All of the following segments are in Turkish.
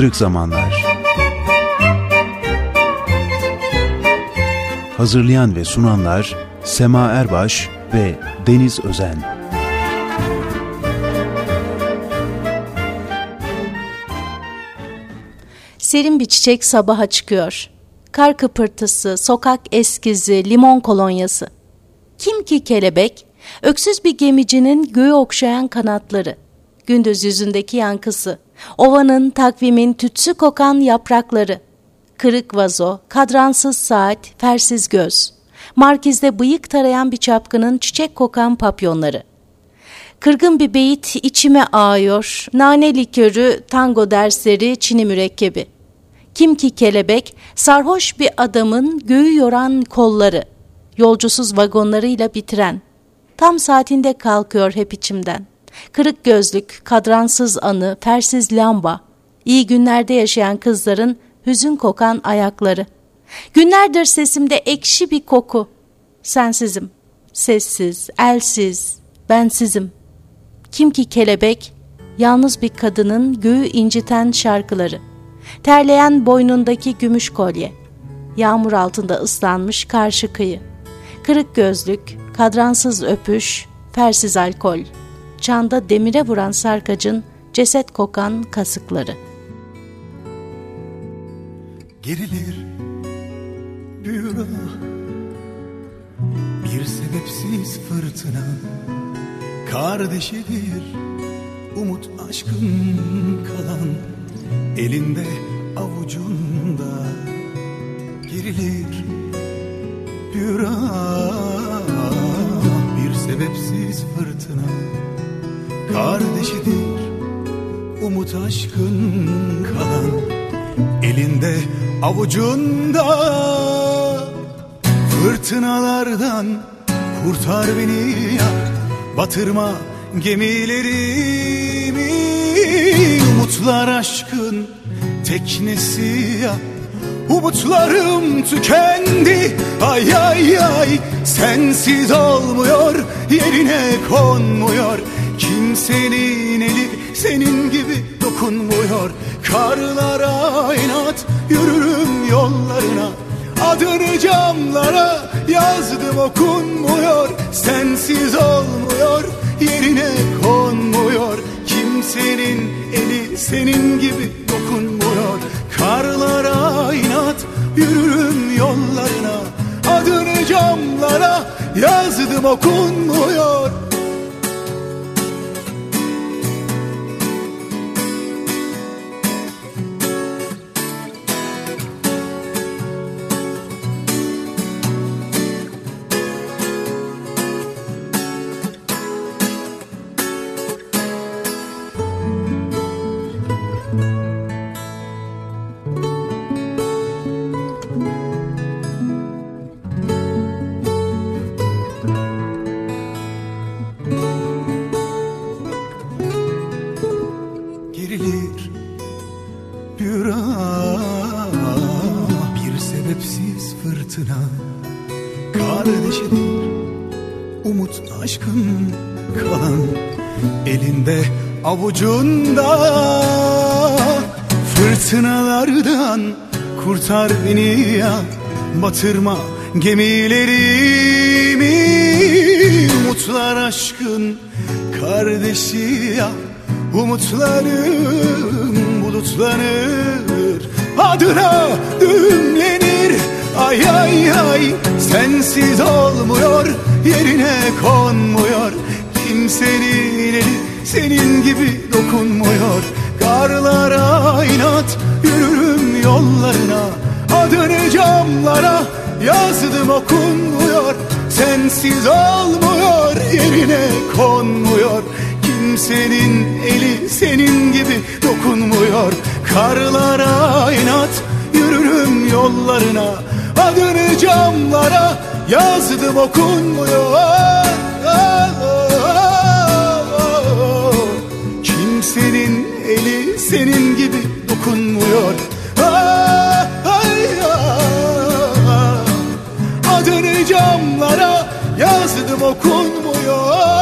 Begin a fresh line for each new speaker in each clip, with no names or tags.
Kırık Zamanlar Hazırlayan ve sunanlar Sema Erbaş ve Deniz Özen
Serin bir çiçek sabaha çıkıyor. Kar kıpırtısı, sokak eskizi, limon kolonyası. Kim ki kelebek? Öksüz bir gemicinin göğü okşayan kanatları. Gündüz yüzündeki yankısı. Ovanın, takvimin tütsü kokan yaprakları. Kırık vazo, kadransız saat, fersiz göz. Markizde bıyık tarayan bir çapkının çiçek kokan papyonları. Kırgın bir beyit içime ağıyor, nane likörü, tango dersleri, çini mürekkebi. Kim ki kelebek, sarhoş bir adamın göğü yoran kolları, yolcusuz vagonlarıyla bitiren. Tam saatinde kalkıyor hep içimden. Kırık gözlük, kadransız anı, fersiz lamba, iyi günlerde yaşayan kızların hüzün kokan ayakları. Günlerdir sesimde ekşi bir koku. Sensizim, sessiz, elsiz, bensizim. Kim ki kelebek, yalnız bir kadının göğü inciten şarkıları. Terleyen boynundaki gümüş kolye. Yağmur altında ıslanmış karşı kıyı. Kırık gözlük, kadransız öpüş, fersiz alkol. Çanda demire vuran sarkacın ceset kokan kasıkları.
Gerilir büyür bir sebepsiz fırtına. Kardeşidir umut aşkın kalan. Elinde avucunda gerilir bir bir sebepsiz fırtına kardeşidir umut aşkın kalan. Elinde avucunda fırtınalardan kurtar beni ya. Batırma gemilerimi. Umutlar aşkın teknesi ya. Umutlarım tükendi. Ay ay ay. Sensiz olmuyor yerine konmuyor Kimsenin eli senin gibi dokunmuyor. Karlara inat yürürüm yollarına. Adını camlara yazdım okunmuyor. Sensiz olmuyor yerine konmuyor. Kimsenin eli senin gibi dokunmuyor. Karlara inat yürürüm yollarına. Adını camlara yazdım okunmuyor avucunda Fırtınalardan kurtar beni ya. Batırma gemilerimi. Umutlar aşkın kardeşi ya. Umutlarım bulutlanır. Adına düğümlenir. Ay ay ay. Sensiz olmuyor Yerine konmuyor. Kimsenin eli senin gibi dokunmuyor. Karlara inat yürürüm yollarına. Adını camlara yazdım okunmuyor. Sensiz olmuyor yerine konmuyor. Kimsenin eli senin gibi dokunmuyor. Karlara inat yürürüm yollarına. Adını camlara yazdım okunmuyor Kimsenin eli senin gibi dokunmuyor. Ah, ay, ah, Adını camlara yazdım okunmuyor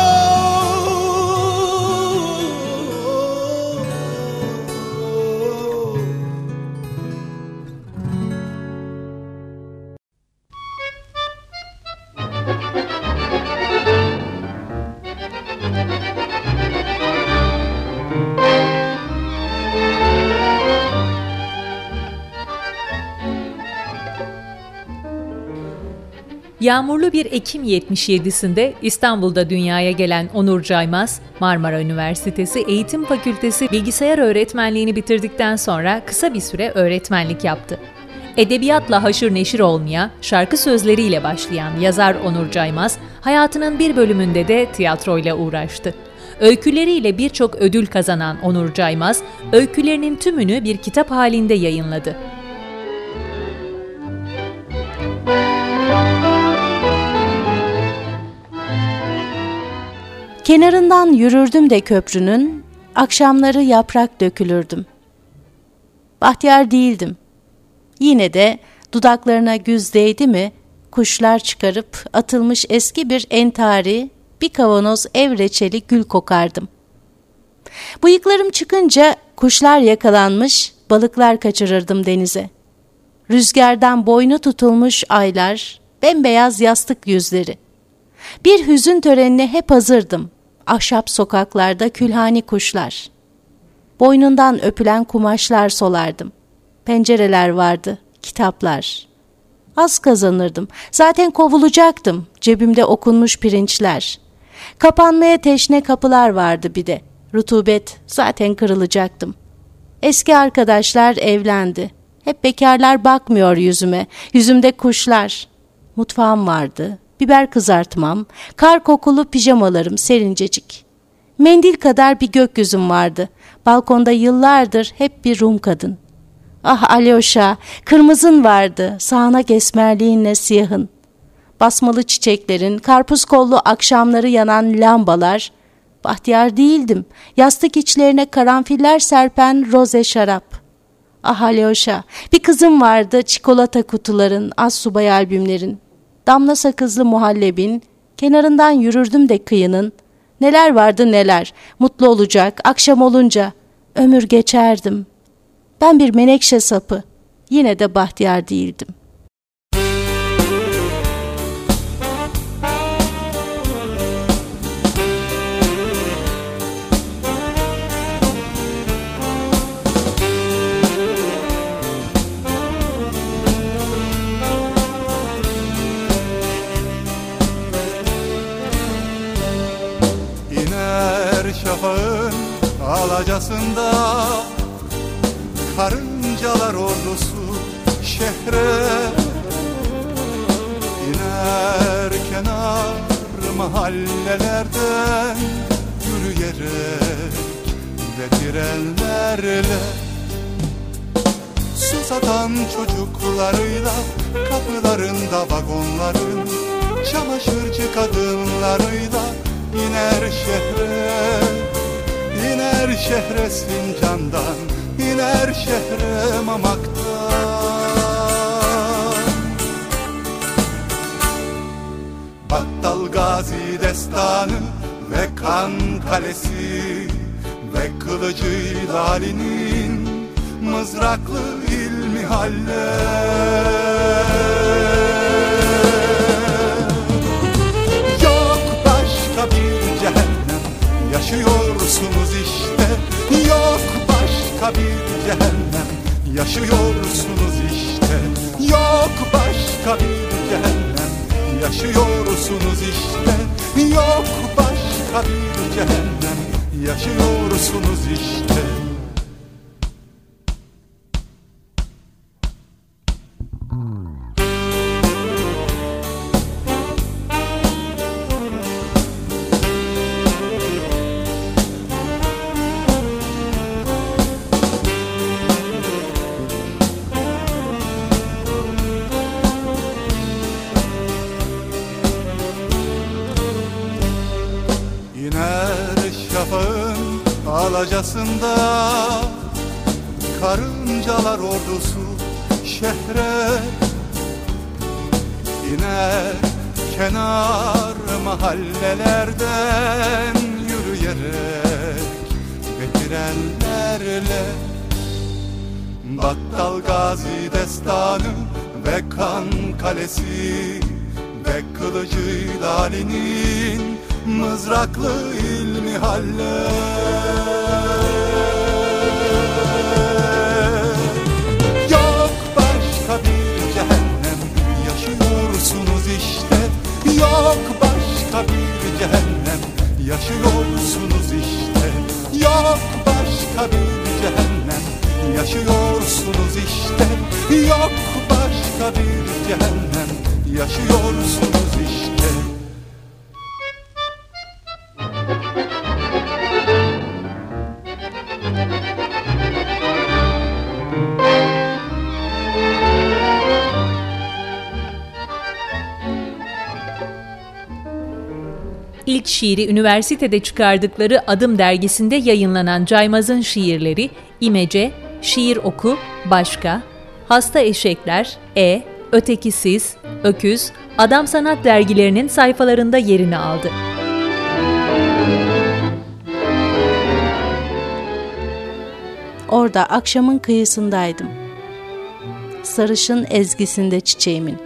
Yağmurlu bir Ekim 77'sinde İstanbul'da dünyaya gelen Onur Caymaz, Marmara Üniversitesi Eğitim Fakültesi Bilgisayar Öğretmenliğini bitirdikten sonra kısa bir süre öğretmenlik yaptı. Edebiyatla haşır neşir olmaya, şarkı sözleriyle başlayan yazar Onur Caymaz, hayatının bir bölümünde de tiyatroyla uğraştı. Öyküleriyle birçok ödül kazanan Onur Caymaz, öykülerinin tümünü bir kitap halinde yayınladı.
Kenarından yürürdüm de köprünün, akşamları yaprak dökülürdüm. Bahtiyar değildim. Yine de dudaklarına güz değdi mi, kuşlar çıkarıp atılmış eski bir entari, bir kavanoz ev reçeli gül kokardım. Bıyıklarım çıkınca kuşlar yakalanmış, balıklar kaçırırdım denize. Rüzgardan boynu tutulmuş aylar, bembeyaz yastık yüzleri. Bir hüzün törenine hep hazırdım ahşap sokaklarda külhani kuşlar. Boynundan öpülen kumaşlar solardım. Pencereler vardı, kitaplar. Az kazanırdım. Zaten kovulacaktım. Cebimde okunmuş pirinçler. Kapanmaya teşne kapılar vardı bir de. Rutubet zaten kırılacaktım. Eski arkadaşlar evlendi. Hep bekarlar bakmıyor yüzüme. Yüzümde kuşlar. Mutfağım vardı biber kızartmam, kar kokulu pijamalarım serincecik. Mendil kadar bir gökyüzüm vardı. Balkonda yıllardır hep bir Rum kadın. Ah Alyoşa, kırmızın vardı, sağanak esmerliğinle siyahın. Basmalı çiçeklerin, karpuz kollu akşamları yanan lambalar. Bahtiyar değildim, yastık içlerine karanfiller serpen roze şarap. Ah Alyoşa, bir kızım vardı çikolata kutuların, az subay albümlerin damla sakızlı muhallebin, kenarından yürürdüm de kıyının, neler vardı neler, mutlu olacak, akşam olunca, ömür geçerdim. Ben bir menekşe sapı, yine de bahtiyar değildim.
Alacasında Karıncalar ordusu şehre iner kenar mahallelerden Yürüyerek ve trenlerle Su satan çocuklarıyla Kapılarında vagonların Çamaşırcı kadınlarıyla iner şehre İner şehre Sincan'dan iner şehre Mamak'tan. Battal Gazi destanı ve kan kalesi Ve kılıcı Ali'nin mızraklı ilmi yaşıyorsunuz işte Yok başka bir cehennem. Yaşıyorsunuz işte Yok başka bir cehennem. Yaşıyorsunuz işte Yok başka bir cehennem. Yaşıyorsunuz işte alacasında Karıncalar ordusu şehre iner kenar mahallelerden yürüyerek getirenlerle Battal Gazi destanı ve kan kalesi ve kılıcı Ali'nin mızraklı ilmi haller yaşıyorsunuz işte. Yok başka bir cehennem. Yaşıyorsunuz işte.
Yok başka bir cehennem. Yaşıyorsunuz işte.
Şiiri üniversitede çıkardıkları Adım dergisinde yayınlanan Caymaz'ın şiirleri İmece, Şiir Oku, Başka, Hasta Eşekler, E, Ötekisiz, Öküz, Adam Sanat dergilerinin sayfalarında yerini aldı.
Orada akşamın kıyısındaydım. Sarışın ezgisinde çiçeğimin.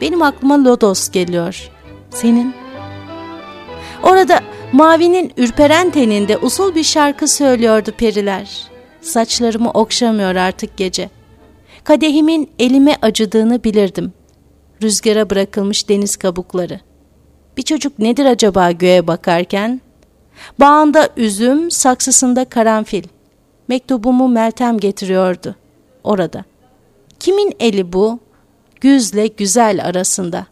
Benim aklıma lodos geliyor. Senin? Orada mavinin ürperen teninde usul bir şarkı söylüyordu periler. Saçlarımı okşamıyor artık gece. Kadehimin elime acıdığını bilirdim. Rüzgara bırakılmış deniz kabukları. Bir çocuk nedir acaba göğe bakarken? Bağında üzüm, saksısında karanfil. Mektubumu Meltem getiriyordu. Orada. Kimin eli bu? Güzle güzel arasında.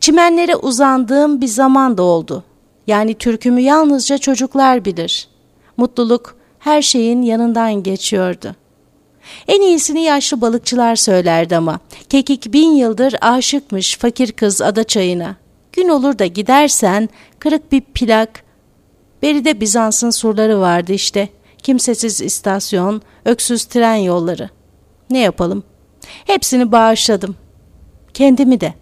Çimenlere uzandığım bir zaman da oldu. Yani türkümü yalnızca çocuklar bilir. Mutluluk her şeyin yanından geçiyordu. En iyisini yaşlı balıkçılar söylerdi ama. Kekik bin yıldır aşıkmış fakir kız ada çayına. Gün olur da gidersen kırık bir plak. Beride Bizans'ın surları vardı işte. Kimsesiz istasyon, öksüz tren yolları. Ne yapalım? Hepsini bağışladım. Kendimi de.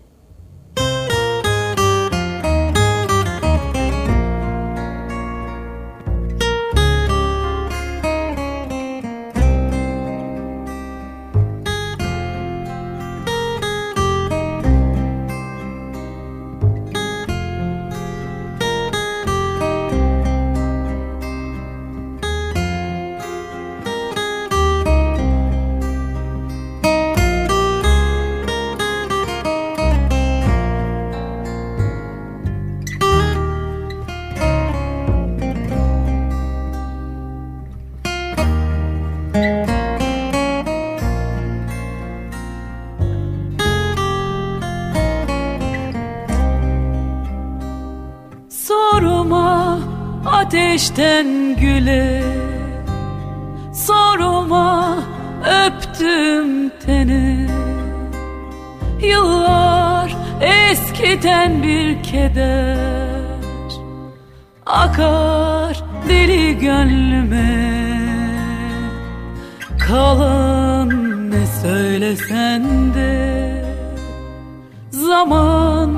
Teni Yıllar eskiden bir keder. Akar deli gönlüme Kalan ne söylesen de Zaman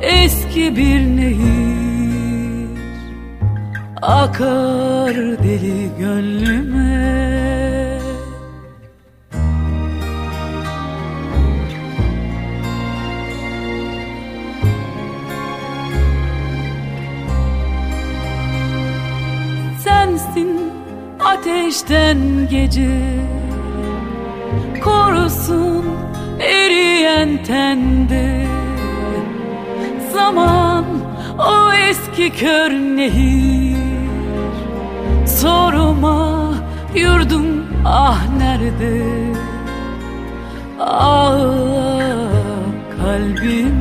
eski bir nehir. Akar deli gönlüme ateşten gece Korusun eriyen tende. Zaman o eski kör nehir Sorma yurdum ah nerede? Ah kalbime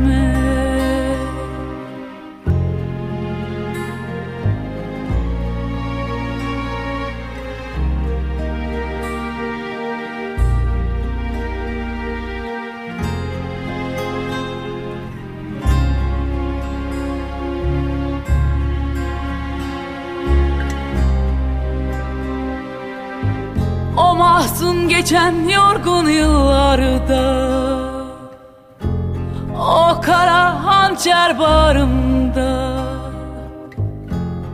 geçen yorgun yıllarda O kara hançer bağrımda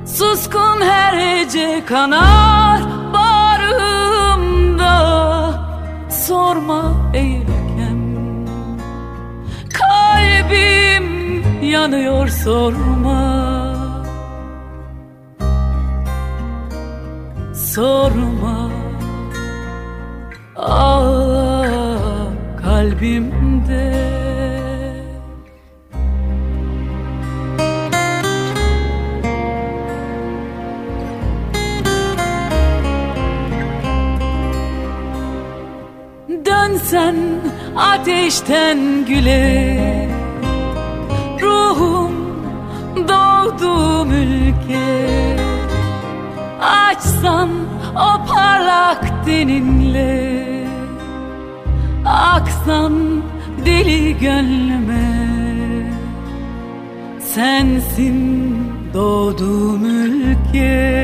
Suskun her hece kanar bağrımda Sorma eylem Kalbim yanıyor sorma. Sorma ah kalbimde. Dön Dönsen ateşten güle. Ruhum doğduğum ülke Açsan o parlak deninle Aksan deli gönlüme. Sensin doğduğum ülke.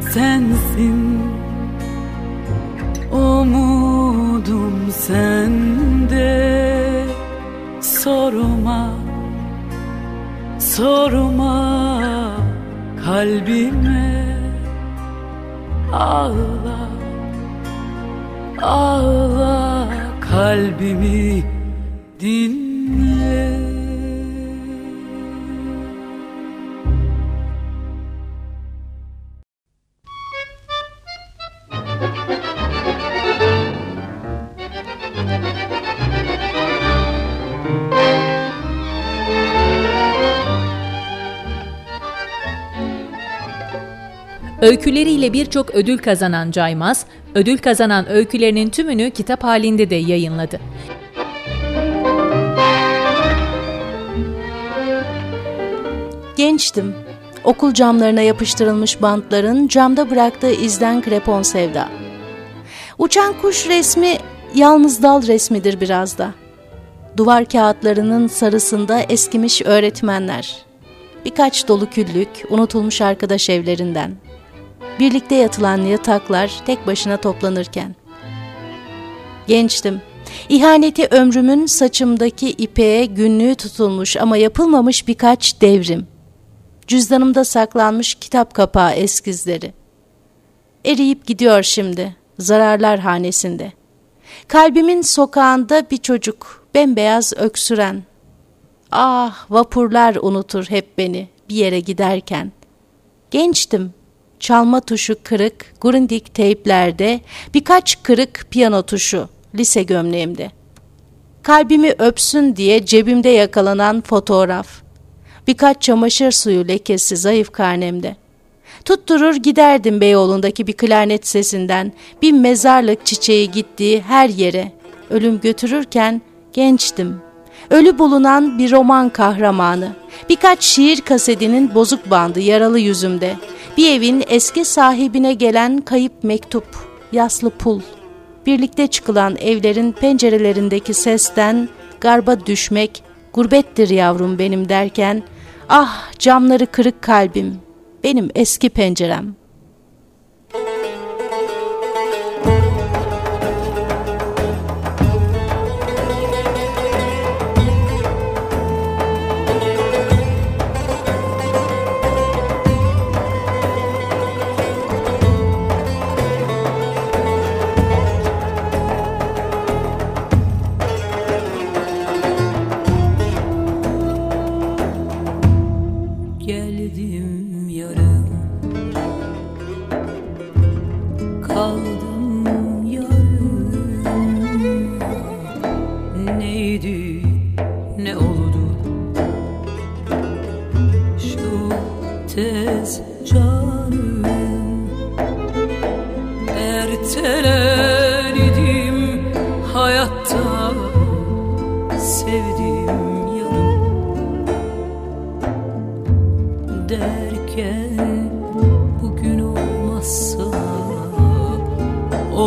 Sensin umudum sende. Sorma, sorma kalbime. Ağla, ağla kalbimi
Öyküleriyle birçok ödül kazanan Caymaz, ödül kazanan öykülerinin tümünü kitap halinde de yayınladı.
Gençtim. Okul camlarına yapıştırılmış bantların camda bıraktığı izden krepon sevda. Uçan kuş resmi yalnız dal resmidir biraz da. Duvar kağıtlarının sarısında eskimiş öğretmenler. Birkaç dolu küllük, unutulmuş arkadaş evlerinden. Birlikte yatılan yataklar tek başına toplanırken. Gençtim. İhaneti ömrümün saçımdaki ipeğe günlüğü tutulmuş ama yapılmamış birkaç devrim. Cüzdanımda saklanmış kitap kapağı eskizleri. Eriyip gidiyor şimdi, zararlar hanesinde. Kalbimin sokağında bir çocuk, bembeyaz öksüren. Ah, vapurlar unutur hep beni bir yere giderken. Gençtim, çalma tuşu kırık, Grundig teyplerde, birkaç kırık piyano tuşu lise gömleğimde. Kalbimi öpsün diye cebimde yakalanan fotoğraf. Birkaç çamaşır suyu lekesi zayıf karnemde. Tutturur giderdim Beyoğlu'ndaki bir klarnet sesinden, bir mezarlık çiçeği gittiği her yere. Ölüm götürürken gençtim. Ölü bulunan bir roman kahramanı. Birkaç şiir kasetinin bozuk bandı yaralı yüzümde. Bir evin eski sahibine gelen kayıp mektup, yaslı pul. Birlikte çıkılan evlerin pencerelerindeki sesten garba düşmek, gurbettir yavrum benim derken, ah camları kırık kalbim, benim eski pencerem.''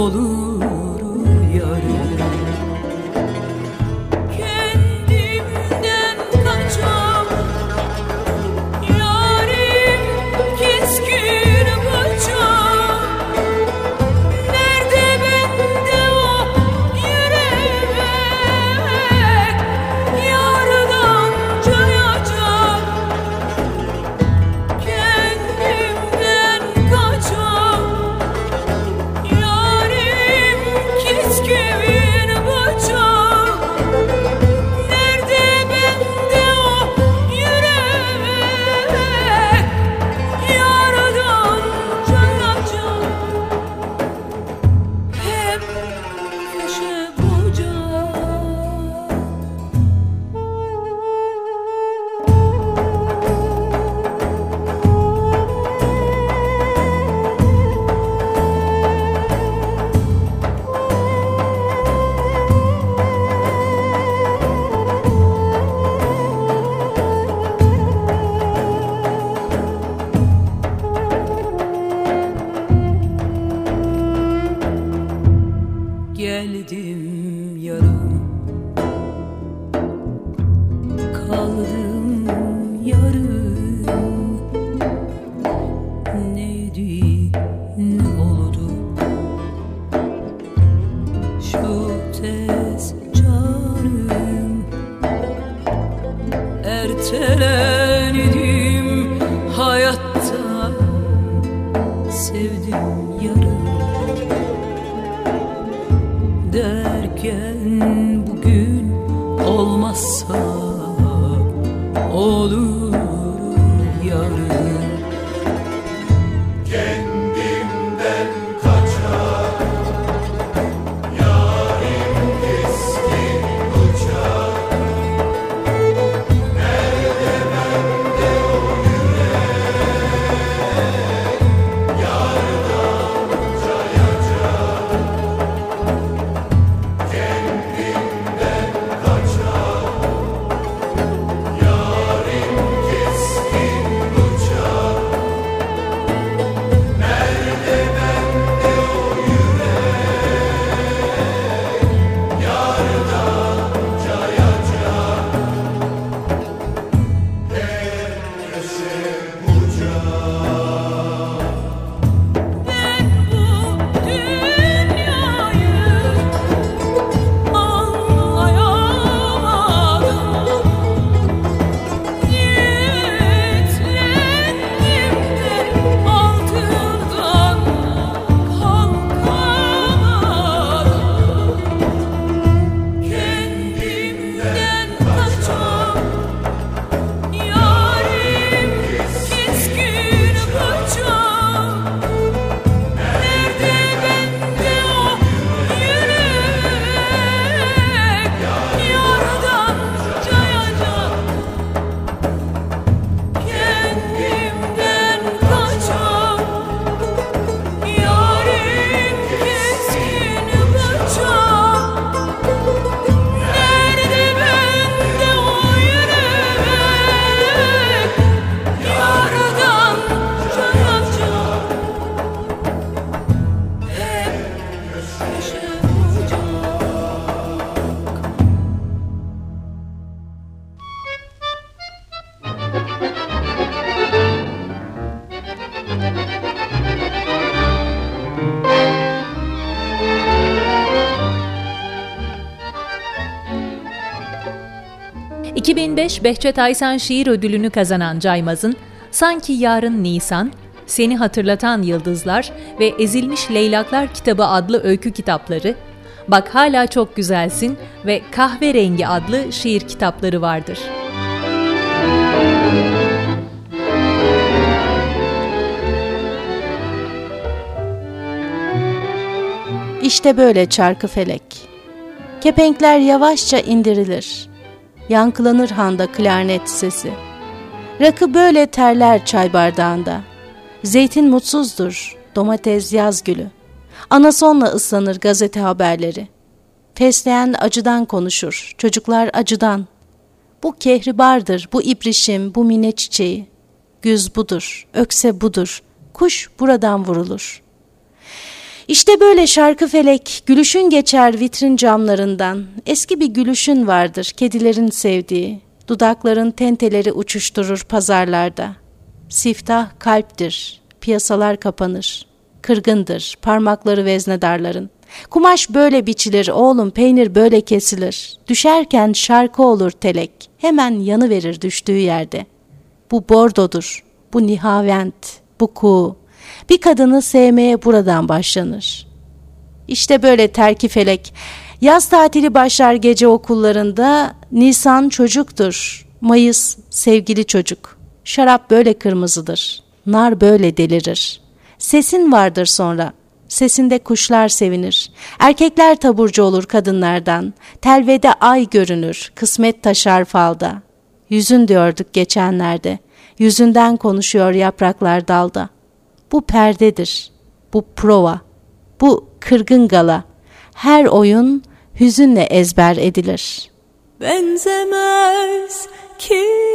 Kimin
2005 Behçet Aysan Şiir Ödülünü kazanan Caymaz'ın Sanki Yarın Nisan, Seni Hatırlatan Yıldızlar ve Ezilmiş Leylaklar kitabı adlı öykü kitapları, Bak Hala Çok Güzelsin ve Kahverengi adlı şiir kitapları vardır.
İşte böyle çarkı felek. Kepenkler yavaşça indirilir. Yankılanır handa klarnet sesi. Rakı böyle terler çay bardağında. Zeytin mutsuzdur, domates yaz gülü. Anasonla ıslanır gazete haberleri. Fesleğen acıdan konuşur, çocuklar acıdan. Bu kehribardır, bu ibrişim, bu mine çiçeği. Güz budur, ökse budur, kuş buradan vurulur.'' İşte böyle şarkı felek, gülüşün geçer vitrin camlarından. Eski bir gülüşün vardır, kedilerin sevdiği. Dudakların tenteleri uçuşturur pazarlarda. Siftah kalptir, piyasalar kapanır. Kırgındır, parmakları veznedarların. Kumaş böyle biçilir, oğlum peynir böyle kesilir. Düşerken şarkı olur telek, hemen yanı verir düştüğü yerde. Bu bordodur, bu nihavent, bu kuğu. Bir kadını sevmeye buradan başlanır. İşte böyle terki felek. Yaz tatili başlar gece okullarında. Nisan çocuktur. Mayıs sevgili çocuk. Şarap böyle kırmızıdır. Nar böyle delirir. Sesin vardır sonra. Sesinde kuşlar sevinir. Erkekler taburcu olur kadınlardan. Telvede ay görünür. Kısmet taşar falda. Yüzün diyorduk geçenlerde. Yüzünden konuşuyor yapraklar dalda. Bu perdedir. Bu prova. Bu kırgın gala. Her oyun hüzünle ezber edilir.
Benzemez kimse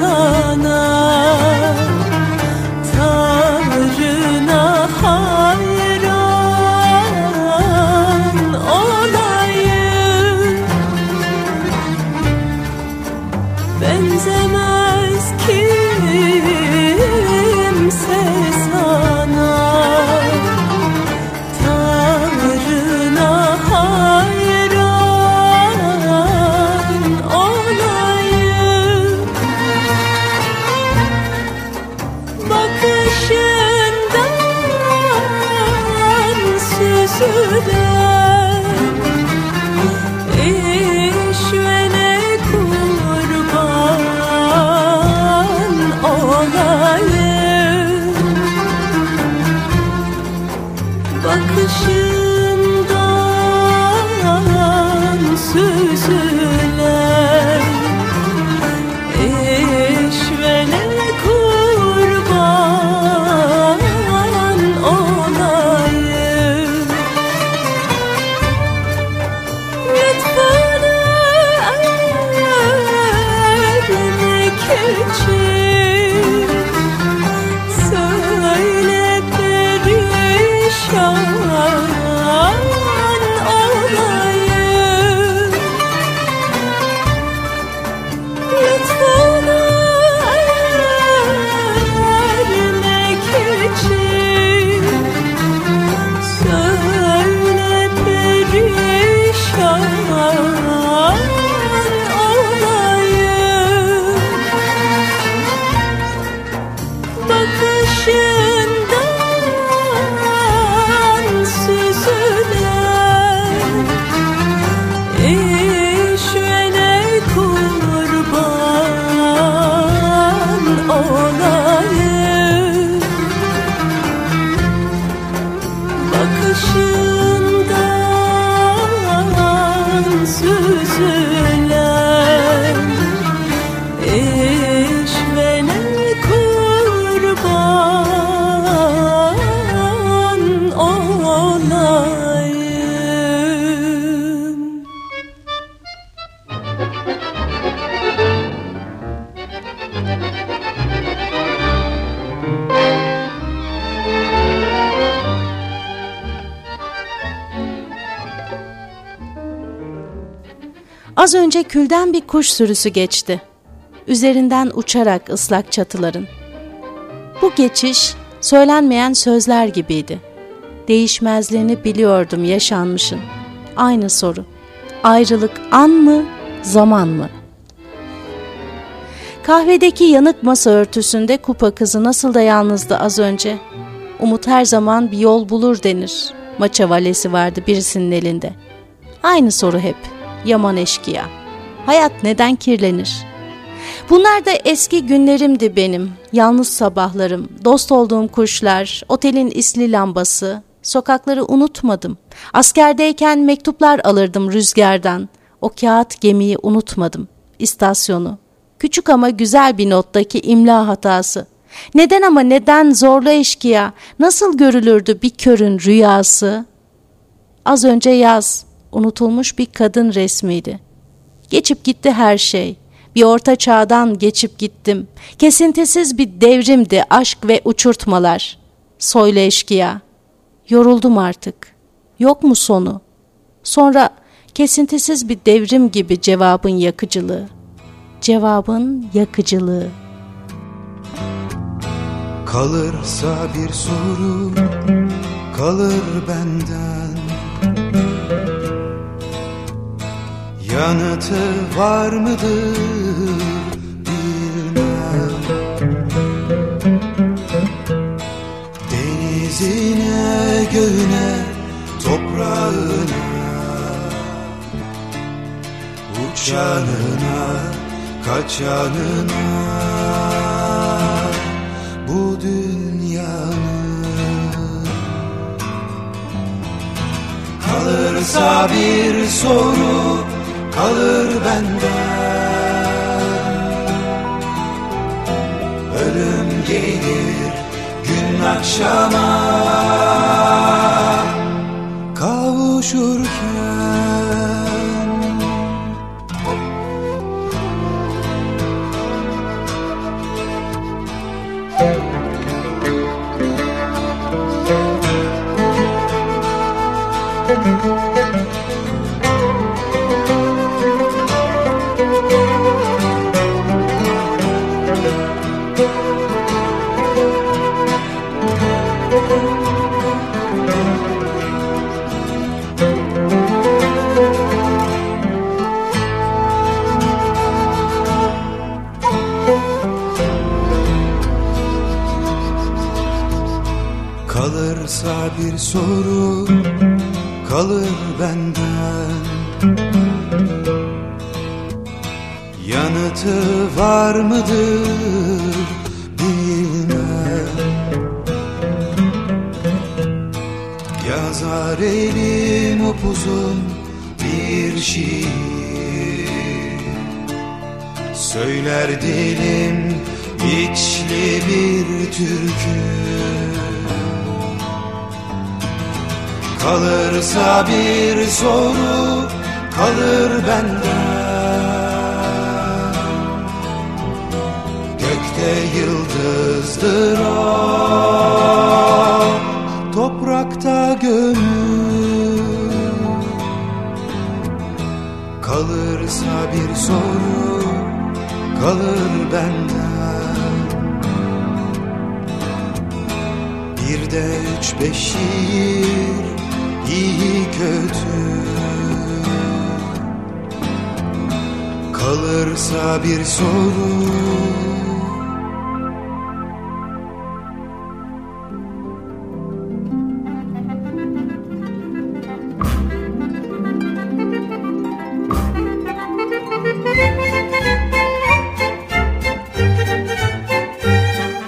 sana you.
Az önce külden bir kuş sürüsü geçti. Üzerinden uçarak ıslak çatıların. Bu geçiş söylenmeyen sözler gibiydi. Değişmezliğini biliyordum yaşanmışın. Aynı soru. Ayrılık an mı, zaman mı? Kahvedeki yanık masa örtüsünde kupa kızı nasıl da yalnızdı az önce. Umut her zaman bir yol bulur denir. Maça valesi vardı birisinin elinde. Aynı soru hep. Yaman eşkıya. Hayat neden kirlenir? Bunlar da eski günlerimdi benim. Yalnız sabahlarım, dost olduğum kuşlar, otelin isli lambası. Sokakları unutmadım. Askerdeyken mektuplar alırdım rüzgardan. O kağıt gemiyi unutmadım. İstasyonu. Küçük ama güzel bir nottaki imla hatası. Neden ama neden zorlu eşkıya? Nasıl görülürdü bir körün rüyası? Az önce yaz, unutulmuş bir kadın resmiydi. Geçip gitti her şey. Bir orta çağdan geçip gittim. Kesintisiz bir devrimdi aşk ve uçurtmalar. Soylu eşkıya. Yoruldum artık. Yok mu sonu? Sonra kesintisiz bir devrim gibi cevabın yakıcılığı. Cevabın yakıcılığı.
Kalırsa bir soru kalır benden Yanıtı var mıdır bilmem. Denizine, göğüne, toprağına Uçanına, kaçanına. Bu dünyanın Kalırsa bir soru kalır benden. Ölüm gelir gün akşama. Kavuşurken Kalırsa bir soru kalır benden Gökte yıldızdır o Toprakta gönül. Kalırsa bir soru kalır benden Bir de üç beş şiir iyi kötü. Kalırsa bir soru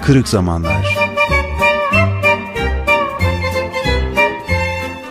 Kırık Zamanlar